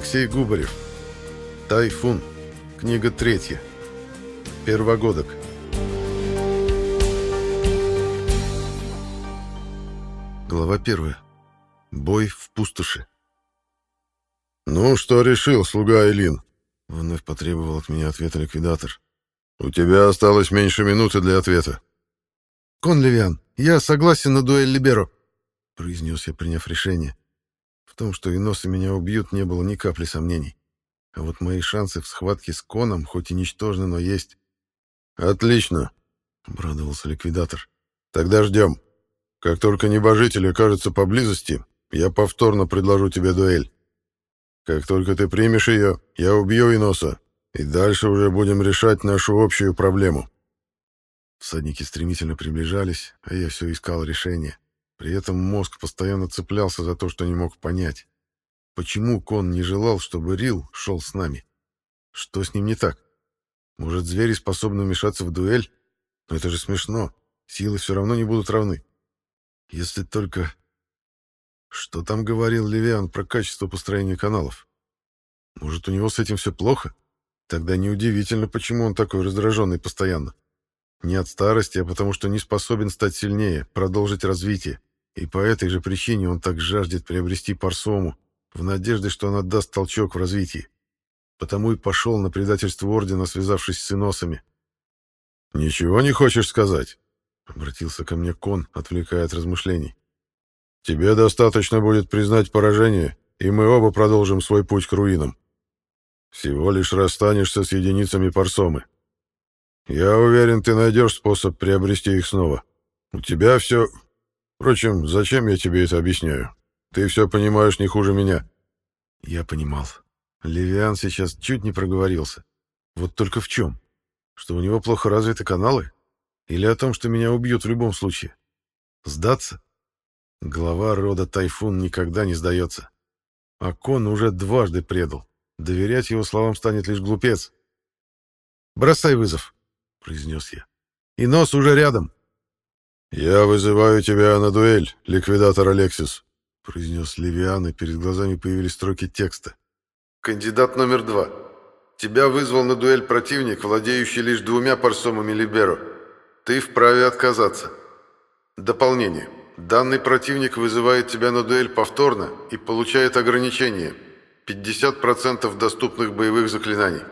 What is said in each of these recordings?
Алексей Губарев. Тайфун. Книга третья. Первогодок. Глава первая. Бой в пустоши. «Ну, что решил, слуга Элин?» — вновь потребовал от меня ответа ликвидатор. «У тебя осталось меньше минуты для ответа». «Кон Левиан, я согласен на дуэль Либеро», — произнес я, приняв решение. Том, что иносы меня убьют, не было ни капли сомнений. А вот мои шансы в схватке с Коном, хоть и ничтожны, но есть. «Отлично», — обрадовался ликвидатор. «Тогда ждем. Как только небожитель окажется поблизости, я повторно предложу тебе дуэль. Как только ты примешь ее, я убью Иноса, и дальше уже будем решать нашу общую проблему». Всадники стремительно приближались, а я все искал решение. При этом мозг постоянно цеплялся за то, что не мог понять. Почему Кон не желал, чтобы Рил шел с нами? Что с ним не так? Может, звери способны вмешаться в дуэль? Но это же смешно. Силы все равно не будут равны. Если только... Что там говорил Левиан про качество построения каналов? Может, у него с этим все плохо? Тогда неудивительно, почему он такой раздраженный постоянно. Не от старости, а потому что не способен стать сильнее, продолжить развитие. И по этой же причине он так жаждет приобрести парсому, в надежде, что она даст толчок в развитии. Потому и пошел на предательство Ордена, связавшись с иносами. «Ничего не хочешь сказать?» — обратился ко мне Кон, отвлекая от размышлений. «Тебе достаточно будет признать поражение, и мы оба продолжим свой путь к руинам. Всего лишь расстанешься с единицами парсомы. Я уверен, ты найдешь способ приобрести их снова. У тебя все... Впрочем, зачем я тебе это объясняю? Ты все понимаешь не хуже меня. Я понимал. Левиан сейчас чуть не проговорился. Вот только в чем? Что у него плохо развиты каналы? Или о том, что меня убьют в любом случае? Сдаться? Глава рода Тайфун никогда не сдается. А Кон уже дважды предал. Доверять его словам станет лишь глупец. «Бросай вызов», — произнес я. «И нос уже рядом». «Я вызываю тебя на дуэль, ликвидатор Алексис», — произнес Левиан, и перед глазами появились строки текста. «Кандидат номер два. Тебя вызвал на дуэль противник, владеющий лишь двумя парсомами Либеро. Ты вправе отказаться. Дополнение. Данный противник вызывает тебя на дуэль повторно и получает ограничение. 50% доступных боевых заклинаний».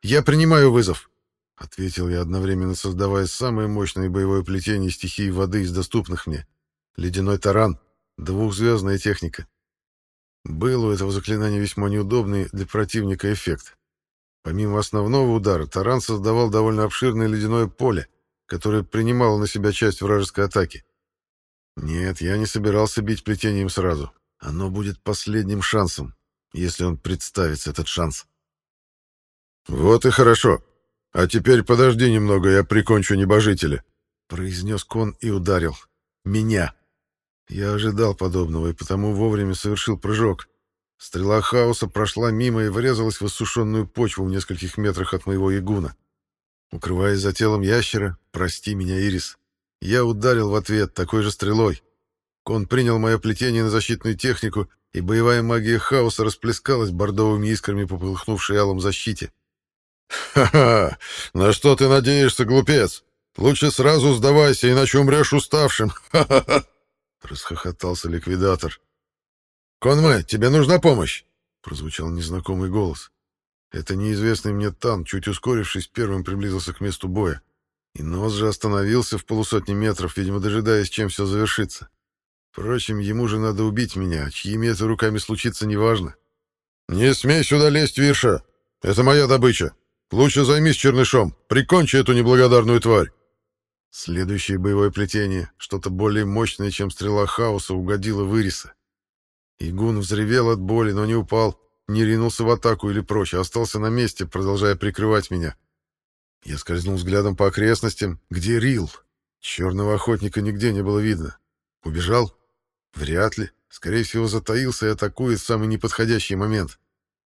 «Я принимаю вызов», — ответил я, одновременно создавая самое мощное боевое плетение стихии воды из доступных мне. Ледяной таран, двухзвездная техника. Был у этого заклинания весьма неудобный для противника эффект. Помимо основного удара, таран создавал довольно обширное ледяное поле, которое принимало на себя часть вражеской атаки. Нет, я не собирался бить плетением сразу. Оно будет последним шансом, если он представится, этот шанс. «Вот и хорошо», «А теперь подожди немного, я прикончу небожителя», — произнес кон и ударил. «Меня». Я ожидал подобного и потому вовремя совершил прыжок. Стрела хаоса прошла мимо и врезалась в иссушенную почву в нескольких метрах от моего ягуна. Укрываясь за телом ящера, прости меня, Ирис, я ударил в ответ такой же стрелой. Кон принял мое плетение на защитную технику, и боевая магия хаоса расплескалась бордовыми искрами по полыхнувшей алом защите. «Ха-ха! На что ты надеешься, глупец? Лучше сразу сдавайся, иначе умрешь уставшим! Ха-ха-ха!» Расхохотался ликвидатор. «Конме, тебе нужна помощь?» Прозвучал незнакомый голос. Это неизвестный мне Тан, чуть ускорившись, первым приблизился к месту боя. И нос же остановился в полусотни метров, видимо, дожидаясь, чем все завершится. Впрочем, ему же надо убить меня, чьими это руками случится, неважно. «Не смей сюда лезть, Вирша! Это моя добыча!» Лучше займись чернышом, прикончи эту неблагодарную тварь. Следующее боевое плетение, что-то более мощное, чем стрела хаоса, угодило в Ириса. Игун взревел от боли, но не упал, не ринулся в атаку или прочь, а остался на месте, продолжая прикрывать меня. Я скользнул взглядом по окрестностям. Где Рил? Черного охотника нигде не было видно. Убежал? Вряд ли. Скорее всего, затаился и атакует в самый неподходящий момент.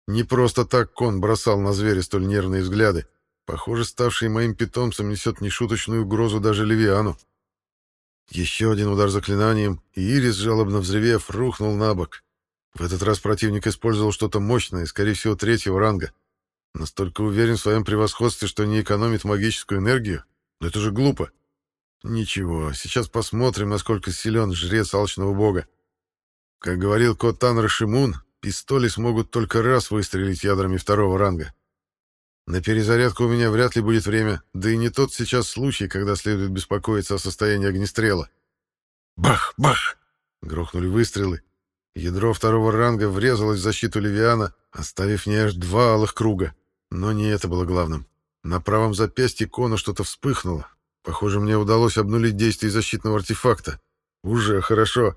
Не просто так кон бросал на зверя столь нервные взгляды. Похоже, ставший моим питомцем несет нешуточную угрозу даже Левиану. Еще один удар заклинанием, и Ирис, жалобно взревев, рухнул на бок. В этот раз противник использовал что-то мощное, скорее всего, третьего ранга. Настолько уверен в своем превосходстве, что не экономит магическую энергию? Но это же глупо. Ничего, сейчас посмотрим, насколько силен жрец алчного бога. Как говорил Котан Рашимун, пистоли смогут только раз выстрелить ядрами второго ранга. На перезарядку у меня вряд ли будет время, да и не тот сейчас случай, когда следует беспокоиться о состоянии огнестрела. Бах! Бах! Грохнули выстрелы. Ядро второго ранга врезалось в защиту Левиана, оставив мне аж два алых круга. Но не это было главным. На правом запястье Кона что-то вспыхнуло. Похоже, мне удалось обнулить действие защитного артефакта. Уже хорошо.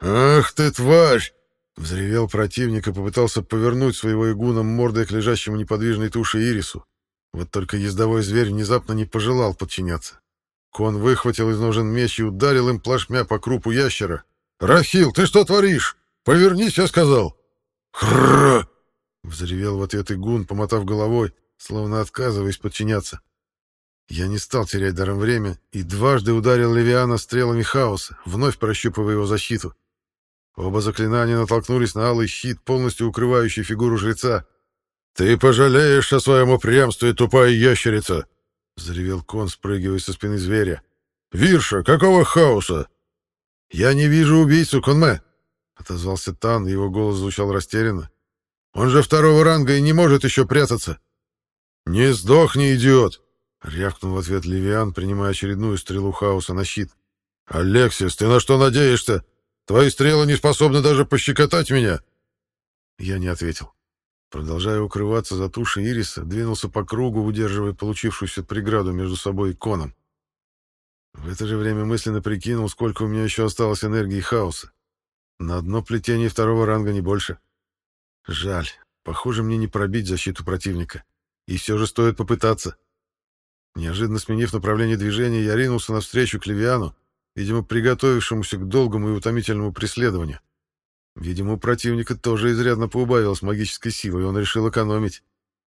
«Ах ты, тварь!» Взревел противник и попытался повернуть своего игуна мордой к лежащему неподвижной туше Ирису. Вот только ездовой зверь внезапно не пожелал подчиняться. Кон выхватил из ножен меч и ударил им плашмя по крупу ящера. «Рахил, ты что творишь? Повернись, я сказал!» «Хрррр!» — взревел в ответ игун, помотав головой, словно отказываясь подчиняться. Я не стал терять даром время и дважды ударил Левиана стрелами хаоса, вновь прощупывая его защиту. Оба заклинания натолкнулись на алый щит, полностью укрывающий фигуру жреца. «Ты пожалеешь о своем упрямстве, тупая ящерица!» — заревел кон, спрыгивая со спины зверя. «Вирша, какого хаоса?» «Я не вижу убийцу, Конме!» — отозвался Тан, его голос звучал растерянно. «Он же второго ранга и не может еще прятаться!» «Не сдохни, идиот!» — рявкнул в ответ Левиан, принимая очередную стрелу хаоса на щит. «Алексис, ты на что надеешься? Твои стрелы не способны даже пощекотать меня!» Я не ответил. Продолжая укрываться за тушей Ириса, двинулся по кругу, удерживая получившуюся преграду между собой и коном. В это же время мысленно прикинул, сколько у меня еще осталось энергии хаоса. На одно плетение второго ранга не больше. Жаль. Похоже, мне не пробить защиту противника. И все же стоит попытаться. Неожиданно сменив направление движения, я ринулся навстречу к Левиану, видимо, приготовившемуся к долгому и утомительному преследованию. Видимо, у противника тоже изрядно поубавилась магической силы, и он решил экономить.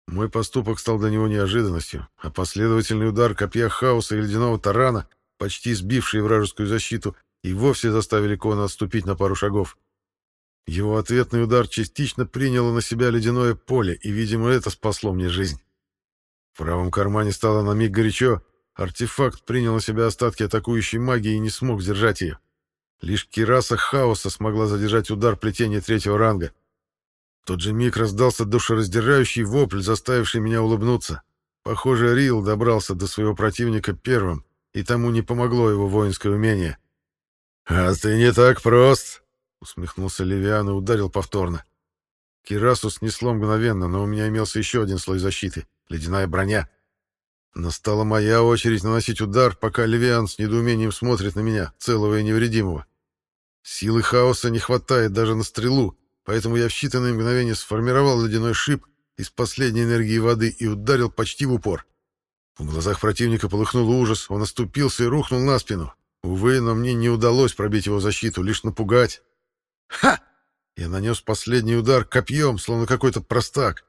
Мой поступок стал для него неожиданностью, а последовательный удар копья хаоса и ледяного тарана, почти сбивший вражескую защиту, и вовсе заставили Кона отступить на пару шагов. Его ответный удар частично приняло на себя ледяное поле, и, видимо, это спасло мне жизнь. В правом кармане стало на миг горячо, Артефакт принял на себя остатки атакующей магии и не смог сдержать ее. Лишь Кираса Хаоса смогла задержать удар плетения третьего ранга. В тот же миг раздался душераздирающий вопль, заставивший меня улыбнуться. Похоже, Рил добрался до своего противника первым, и тому не помогло его воинское умение. «А ты не так прост!» — усмехнулся Левиан и ударил повторно. Кирасу снесло мгновенно, но у меня имелся еще один слой защиты — ледяная броня. Настала моя очередь наносить удар, пока Левиан с недоумением смотрит на меня, целого и невредимого. Силы хаоса не хватает даже на стрелу, поэтому я в считанные мгновения сформировал ледяной шип из последней энергии воды и ударил почти в упор. В глазах противника полыхнул ужас, он оступился и рухнул на спину. Увы, но мне не удалось пробить его защиту, лишь напугать. «Ха!» Я нанес последний удар копьем, словно какой-то простак.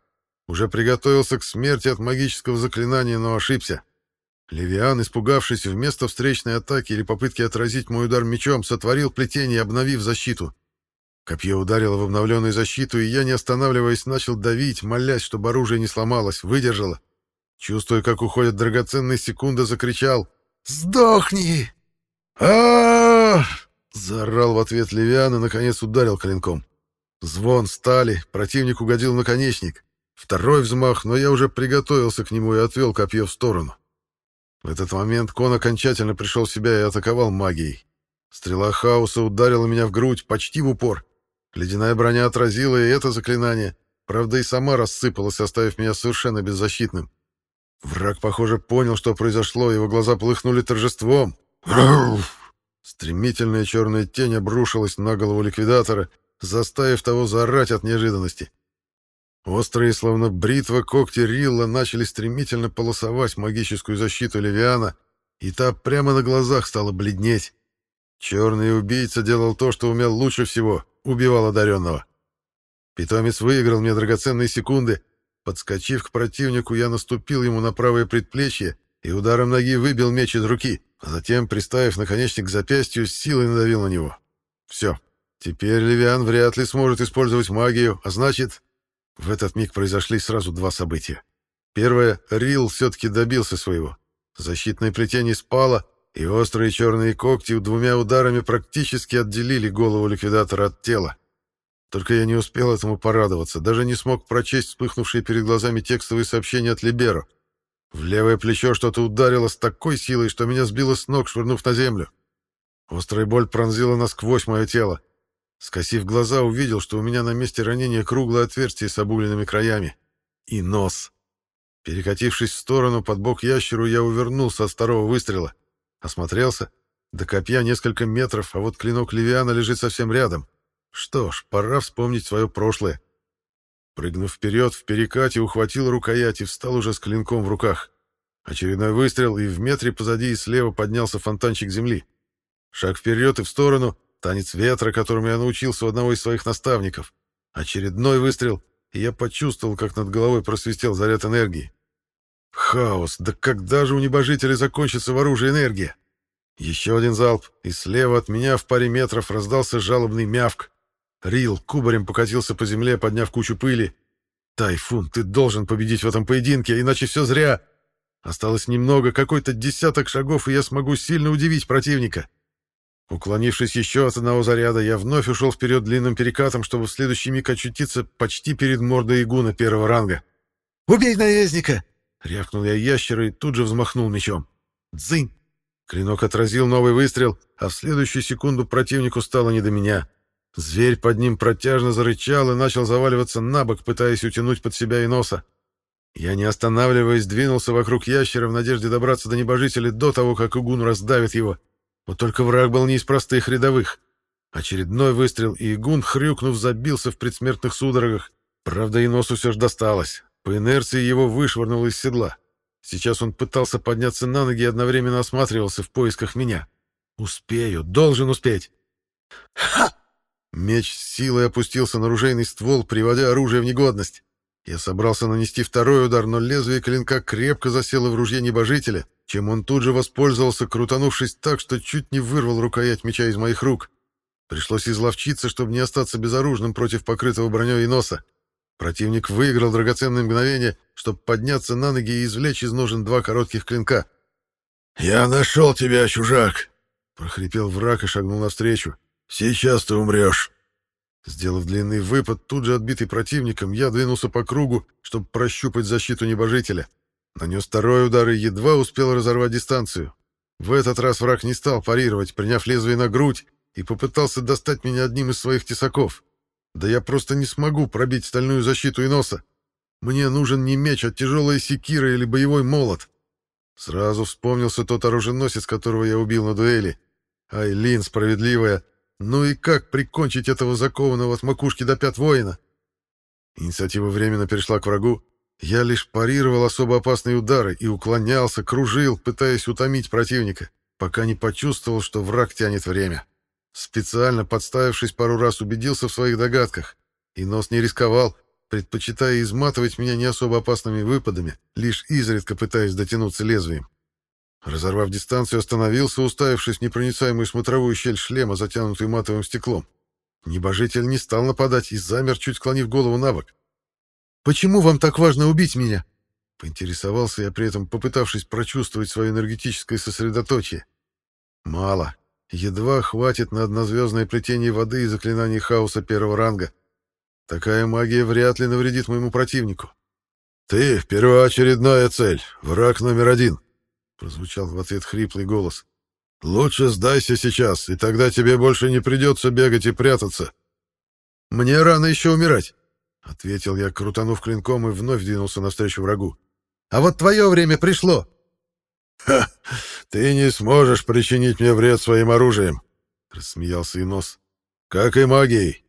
Уже приготовился к смерти от магического заклинания, но ошибся. Левиан, испугавшись вместо встречной атаки или попытки отразить мой удар мечом, сотворил плетение, обновив защиту. Копье ударило в обновленную защиту, и я, не останавливаясь, начал давить, молясь, чтобы оружие не сломалось, выдержало. Чувствуя, как уходят драгоценные секунды, закричал «Сдохни!» а Заорал в ответ Левиан и, наконец, ударил клинком. Звон стали, противник угодил наконечник. Второй взмах, но я уже приготовился к нему и отвел копье в сторону. В этот момент Кон окончательно пришел в себя и атаковал магией. Стрела хаоса ударила меня в грудь почти в упор. Ледяная броня отразила и это заклинание, правда и сама рассыпалась, оставив меня совершенно беззащитным. Враг, похоже, понял, что произошло, его глаза полыхнули торжеством. Стремительная черная тень обрушилась на голову ликвидатора, заставив того заорать от неожиданности. Острые, словно бритва, когти Рилла начали стремительно полосовать магическую защиту Левиана, и та прямо на глазах стала бледнеть. Черный убийца делал то, что умел лучше всего — убивал одаренного. Питомец выиграл мне драгоценные секунды. Подскочив к противнику, я наступил ему на правое предплечье и ударом ноги выбил меч из руки, а затем, приставив наконечник к запястью, с силой надавил на него. Все, Теперь Левиан вряд ли сможет использовать магию, а значит... В этот миг произошли сразу два события. Первое, Рил все-таки добился своего. Защитное плетение спало, и острые черные когти двумя ударами практически отделили голову ликвидатора от тела. Только я не успел этому порадоваться, даже не смог прочесть вспыхнувшие перед глазами текстовые сообщения от Либеро. В левое плечо что-то ударило с такой силой, что меня сбило с ног, швырнув на землю. Острая боль пронзила насквозь мое тело. Скосив глаза, увидел, что у меня на месте ранения круглое отверстие с обугленными краями. И нос. Перекатившись в сторону под бок ящеру, я увернулся от второго выстрела. Осмотрелся. До копья несколько метров, а вот клинок Левиана лежит совсем рядом. Что ж, пора вспомнить свое прошлое. Прыгнув вперед, в перекате ухватил рукоять и встал уже с клинком в руках. Очередной выстрел, и в метре позади и слева поднялся фонтанчик земли. Шаг вперед и в сторону, танец ветра, которому я научился у одного из своих наставников. Очередной выстрел, и я почувствовал, как над головой просвистел заряд энергии. Хаос! Да когда же у небожителей закончится в оружии энергия? Еще один залп, и слева от меня в паре метров раздался жалобный мявк. Рил кубарем покатился по земле, подняв кучу пыли. «Тайфун, ты должен победить в этом поединке, иначе все зря!» Осталось немного, какой-то десяток шагов, и я смогу сильно удивить противника. Уклонившись еще от одного заряда, я вновь ушел вперед длинным перекатом, чтобы в следующий миг очутиться почти перед мордой игуна первого ранга. «Убей наездника!» — рявкнул я ящера и тут же взмахнул мечом. «Дзынь!» Клинок отразил новый выстрел, а в следующую секунду противнику стало не до меня. Зверь под ним протяжно зарычал и начал заваливаться на бок, пытаясь утянуть под себя и носа. Я, не останавливаясь, двинулся вокруг ящера в надежде добраться до небожителя до того, как Игун раздавит его. Вот только враг был не из простых рядовых. Очередной выстрел, и Игун, хрюкнув, забился в предсмертных судорогах. Правда, и носу все же досталось. По инерции его вышвырнуло из седла. Сейчас он пытался подняться на ноги и одновременно осматривался в поисках меня. «Успею, должен успеть!» «Ха!» Меч с силой опустился на ружейный ствол, приводя оружие в негодность. Я собрался нанести второй удар, но лезвие клинка крепко засело в ружье небожителя, чем он тут же воспользовался, крутанувшись так, что чуть не вырвал рукоять меча из моих рук. Пришлось изловчиться, чтобы не остаться безоружным против покрытого броней носа. Противник выиграл драгоценное мгновение, чтобы подняться на ноги и извлечь из ножен два коротких клинка. «Я нашел тебя, чужак!» — прохрипел враг и шагнул навстречу. Сейчас ты умрешь. Сделав длинный выпад, тут же отбитый противником, я двинулся по кругу, чтобы прощупать защиту небожителя. Нанес второй удар и едва успел разорвать дистанцию. В этот раз враг не стал парировать, приняв лезвие на грудь, и попытался достать меня одним из своих тесаков. Да я просто не смогу пробить стальную защиту и носа. Мне нужен не меч, а тяжелая секира или боевой молот. Сразу вспомнился тот оруженосец, которого я убил на дуэли. Айлин, справедливая, ну и как прикончить этого закованного от макушки до пят воина? Инициатива временно перешла к врагу. Я лишь парировал особо опасные удары и уклонялся, кружил, пытаясь утомить противника, пока не почувствовал, что враг тянет время. Специально подставившись пару раз, убедился в своих догадках. И нос не рисковал, предпочитая изматывать меня не особо опасными выпадами, лишь изредка пытаясь дотянуться лезвием. Разорвав дистанцию, остановился, уставившись в непроницаемую смотровую щель шлема, затянутую матовым стеклом. Небожитель не стал нападать и замер, чуть склонив голову на бок. «Почему вам так важно убить меня?» Поинтересовался я при этом, попытавшись прочувствовать свое энергетическое сосредоточие. «Мало. Едва хватит на однозвездное плетение воды и заклинание хаоса первого ранга. Такая магия вряд ли навредит моему противнику. Ты — первоочередная цель, враг номер один», прозвучал в ответ хриплый голос. Лучше сдайся сейчас, и тогда тебе больше не придется бегать и прятаться. Мне рано еще умирать, ответил я, крутанув клинком и вновь двинулся навстречу врагу. А вот твое время пришло. Ха, ты не сможешь причинить мне вред своим оружием, рассмеялся Инос. Как и магией.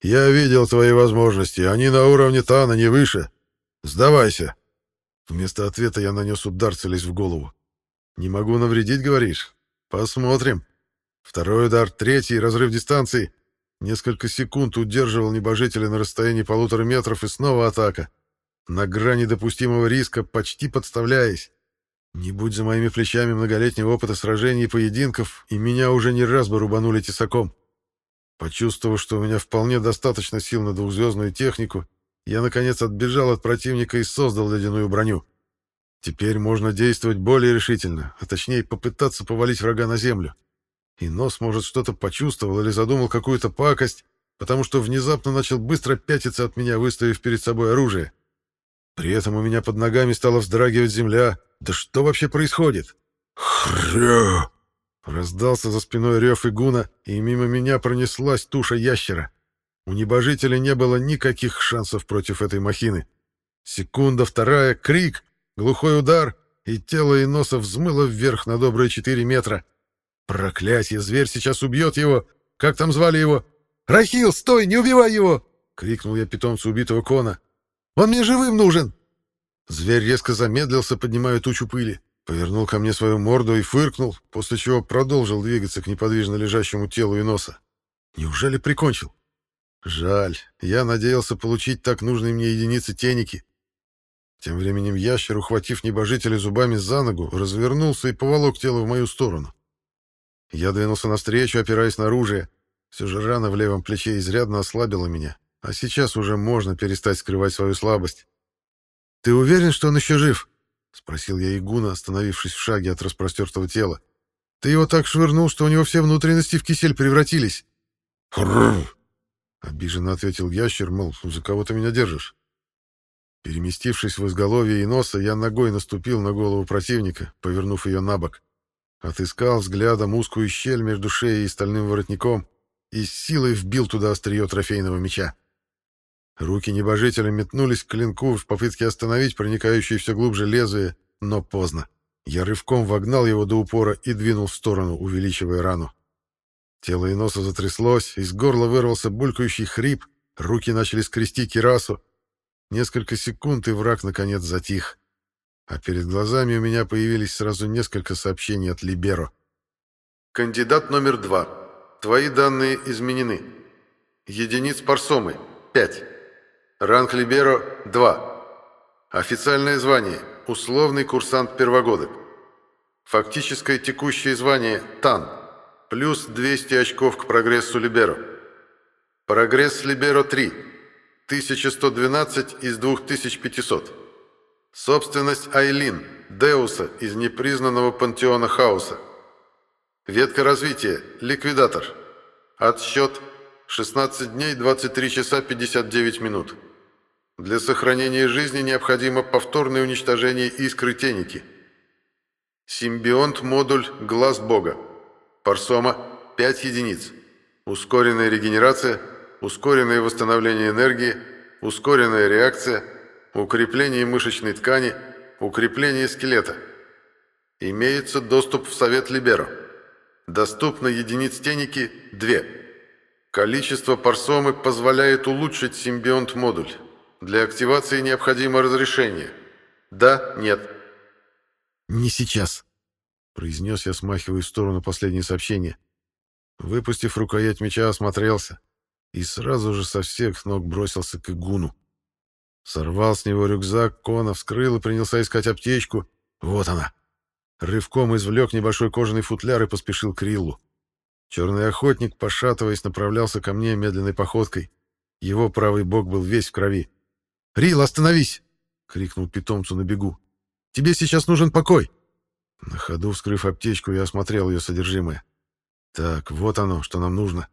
Я видел твои возможности, они на уровне Тана, не выше. Сдавайся. Вместо ответа я нанес удар, целясь в голову. «Не могу навредить, говоришь? Посмотрим». Второй удар, третий, разрыв дистанции. Несколько секунд удерживал небожителя на расстоянии полутора метров и снова атака. На грани допустимого риска, почти подставляясь. Не будь за моими плечами многолетнего опыта сражений и поединков, и меня уже не раз бы рубанули тесаком. Почувствовав, что у меня вполне достаточно сил на двухзвездную технику, я, наконец, отбежал от противника и создал ледяную броню. Теперь можно действовать более решительно, а точнее попытаться повалить врага на землю. И нос, может, что-то почувствовал или задумал какую-то пакость, потому что внезапно начал быстро пятиться от меня, выставив перед собой оружие. При этом у меня под ногами стала вздрагивать земля. Да что вообще происходит? Хря! Раздался за спиной рев игуна, и мимо меня пронеслась туша ящера. У небожителя не было никаких шансов против этой махины. Секунда, вторая, крик, глухой удар, и тело Иноса взмыло вверх на добрые четыре метра. Проклятье, зверь сейчас убьет его! Как там звали его? «Рахил, стой, не убивай его!» — крикнул я питомцу убитого кона. «Он мне живым нужен!» Зверь резко замедлился, поднимая тучу пыли, повернул ко мне свою морду и фыркнул, после чего продолжил двигаться к неподвижно лежащему телу Иноса. Неужели прикончил? Жаль, я надеялся получить так нужные мне единицы теники. Тем временем ящер, ухватив небожителя зубами за ногу, развернулся и поволок тело в мою сторону. Я двинулся навстречу, опираясь на оружие. Все же рана в левом плече изрядно ослабила меня, а сейчас уже можно перестать скрывать свою слабость. «Ты уверен, что он еще жив?» — спросил я Игуна, остановившись в шаге от распростертого тела. «Ты его так швырнул, что у него все внутренности в кисель превратились». Обиженно ответил ящер, мол, за кого ты меня держишь? Переместившись в изголовье и носа, я ногой наступил на голову противника, повернув ее на бок. Отыскал взглядом узкую щель между шеей и стальным воротником и силой вбил туда острие трофейного меча. Руки небожителя метнулись к клинку в попытке остановить проникающее все глубже лезвие, но поздно. Я рывком вогнал его до упора и двинул в сторону, увеличивая рану. Тело и носа затряслось, из горла вырвался булькающий хрип, руки начали скрести кирасу. Несколько секунд, и враг наконец затих а перед глазами у меня появились сразу несколько сообщений от Либеро. «Кандидат номер два. Твои данные изменены. Единиц парсомы – 5. Ранг Либеро – 2. Официальное звание – условный курсант первогодок. Фактическое текущее звание – ТАН. Плюс 200 очков к прогрессу Либеро. Прогресс Либеро – 3. 1112 из 2500. Собственность Айлин, Деуса из непризнанного пантеона хаоса. Ветка развития, ликвидатор. Отсчет 16 дней 23 часа 59 минут. Для сохранения жизни необходимо повторное уничтожение искры теники. Симбионт-модуль «Глаз Бога». Парсома 5 единиц. Ускоренная регенерация, ускоренное восстановление энергии, ускоренная реакция – укрепление мышечной ткани, укрепление скелета. Имеется доступ в Совет Либеро. Доступно единиц теники 2. Количество парсомы позволяет улучшить симбионт-модуль. Для активации необходимо разрешение. Да, нет. «Не сейчас», — произнес я, смахивая в сторону последнее сообщение. Выпустив рукоять меча, осмотрелся и сразу же со всех ног бросился к игуну. Сорвал с него рюкзак, Кона вскрыл и принялся искать аптечку. Вот она. Рывком извлек небольшой кожаный футляр и поспешил к Риллу. Черный охотник, пошатываясь, направлялся ко мне медленной походкой. Его правый бок был весь в крови. «Рилл, остановись!» — крикнул питомцу на бегу. «Тебе сейчас нужен покой!» На ходу, вскрыв аптечку, я осмотрел ее содержимое. «Так, вот оно, что нам нужно.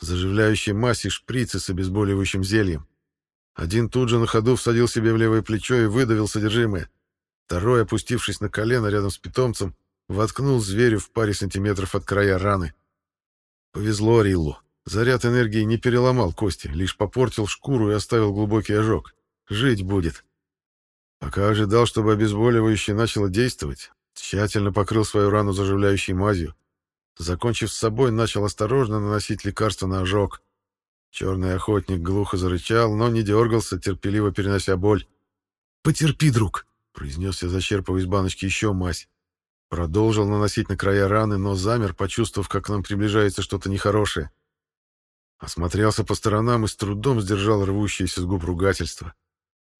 Заживляющая мазь и шприцы с обезболивающим зельем. Один тут же на ходу всадил себе в левое плечо и выдавил содержимое. Второй, опустившись на колено рядом с питомцем, воткнул зверю в паре сантиметров от края раны. Повезло Риллу. Заряд энергии не переломал кости, лишь попортил шкуру и оставил глубокий ожог. Жить будет. Пока ожидал, чтобы обезболивающее начало действовать, тщательно покрыл свою рану заживляющей мазью. Закончив с собой, начал осторожно наносить лекарство на ожог. Черный охотник глухо зарычал, но не дергался, терпеливо перенося боль. «Потерпи, друг!» — произнес я, зачерпывая из баночки еще мазь. Продолжил наносить на края раны, но замер, почувствовав, как к нам приближается что-то нехорошее. Осмотрелся по сторонам и с трудом сдержал рвущееся с губ ругательство.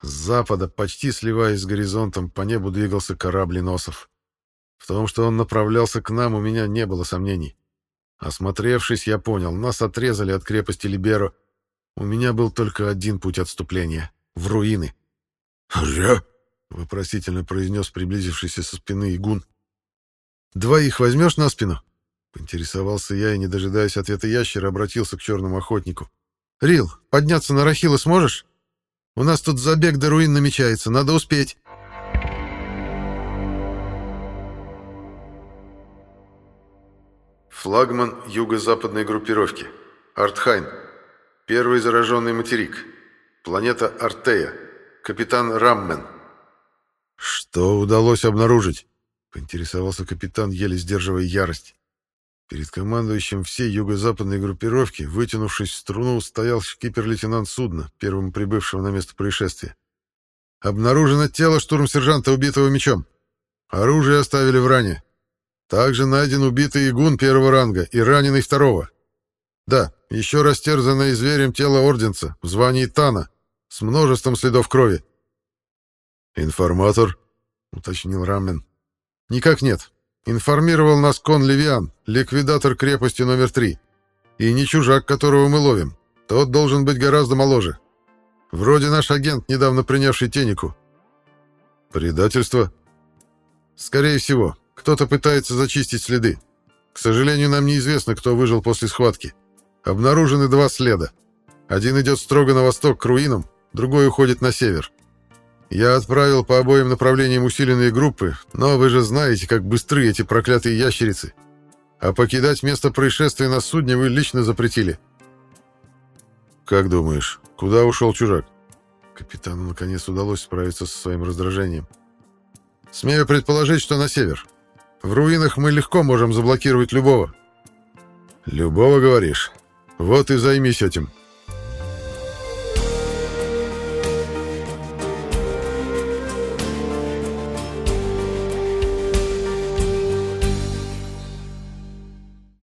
С запада, почти сливаясь с горизонтом, по небу двигался корабль носов. В том, что он направлялся к нам, у меня не было сомнений. Осмотревшись, я понял, нас отрезали от крепости Либеро. У меня был только один путь отступления — в руины. «Зря?» — вопросительно произнес приблизившийся со спины игун. «Двоих возьмешь на спину?» — поинтересовался я и, не дожидаясь ответа ящера, обратился к черному охотнику. «Рил, подняться на Рахила сможешь? У нас тут забег до руин намечается, надо успеть». Флагман юго-западной группировки. Артхайн. Первый зараженный материк. Планета Артея. Капитан Раммен. «Что удалось обнаружить?» — поинтересовался капитан, еле сдерживая ярость. Перед командующим всей юго-западной группировки, вытянувшись в струну, стоял шкипер-лейтенант судна, первым прибывшего на место происшествия. «Обнаружено тело штурм-сержанта, убитого мечом. Оружие оставили в ране. Также найден убитый игун первого ранга и раненый второго. Да, еще растерзанное зверем тело орденца в звании Тана с множеством следов крови. «Информатор?» — уточнил Рамен. «Никак нет. Информировал нас Кон Левиан, ликвидатор крепости номер три. И не чужак, которого мы ловим. Тот должен быть гораздо моложе. Вроде наш агент, недавно принявший Тенику». «Предательство?» «Скорее всего. Кто-то пытается зачистить следы. К сожалению, нам неизвестно, кто выжил после схватки. Обнаружены два следа. Один идет строго на восток к руинам, другой уходит на север. Я отправил по обоим направлениям усиленные группы, но вы же знаете, как быстры эти проклятые ящерицы. А покидать место происшествия на судне вы лично запретили. Как думаешь, куда ушел чужак? Капитану наконец удалось справиться со своим раздражением. Смею предположить, что на север. В руинах мы легко можем заблокировать любого. Любого, говоришь? Вот и займись этим.